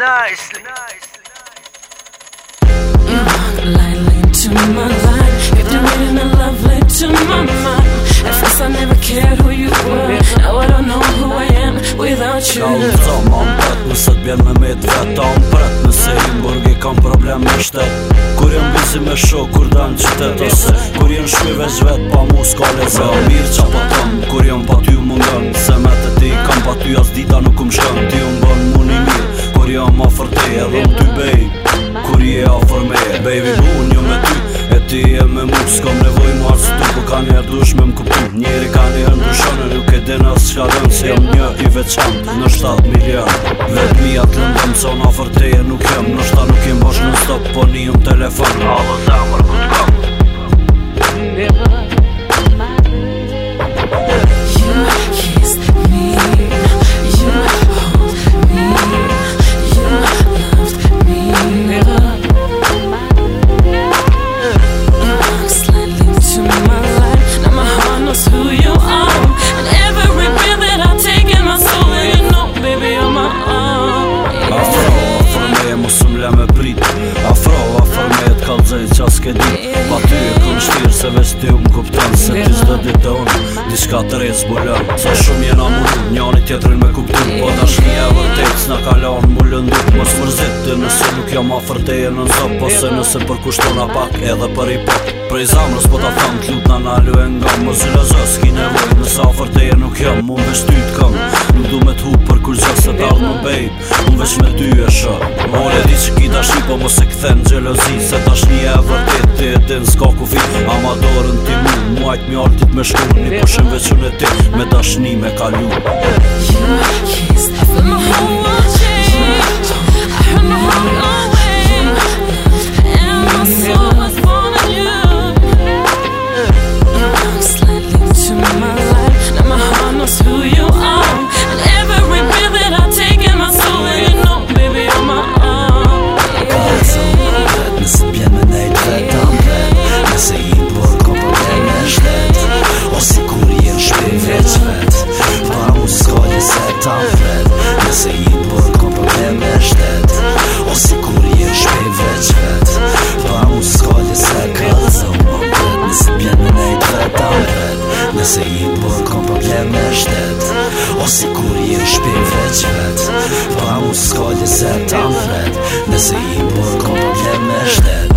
Naisli Lailin to my life to mama never cared who you were I don't know who I am më më përët Nëse me të vetë Nëse i kam problem me shtetë Kur jënë bëzi me shokur dënë qëtetë Kur jënë shkive zvetë Pa muskale dhe a mirë që patëm po Kur jënë patu ju mundën Se me të ti kam nuk më ty ti e me mu s'kom nevoj mu arsë të po ka një ardush me më kupu njeri ka një ndushonë nuk e dena asë qka rëndë se jam një i veçant në 7 miliard vetë mi atë lëndëm sona fërteje nuk jem në 7 nuk jem, bosh në stop po një në telefon halë zemër ku këtë Pa ty e kën shtirë se vesh ty më kuptan Se ty zdo ditë të unë Diska të rejtë zbulëm Sa shumë jena mundu Njani tjetërin me kuptu Po ta shkija vërtejt Sna ka lanë mullën dit Mos mërzitë Nëse nuk jam a fërteje në nësop Po se nëse për kushtona pak Edhe për i pak Prej zamrës po ta thamë t'lut na nalu e nga Mos i lëzë s'ki nevoj Nësa fërteje nuk jam Mu më shtyt ty kalë më bejt Unë vesh me ty e shë More di që ki ta shqipo mos e këthen gjelozi Se ta shni e vërtet ti e din s'ka ku fi Ama dorën ti mu Muajt mi artit me shkru Një poshem veqën e ti Me ta shni me kalu O sikur kur i në shpinë veç vetë Pa mu s'kolli se ta mfretë Nëse i për komplet me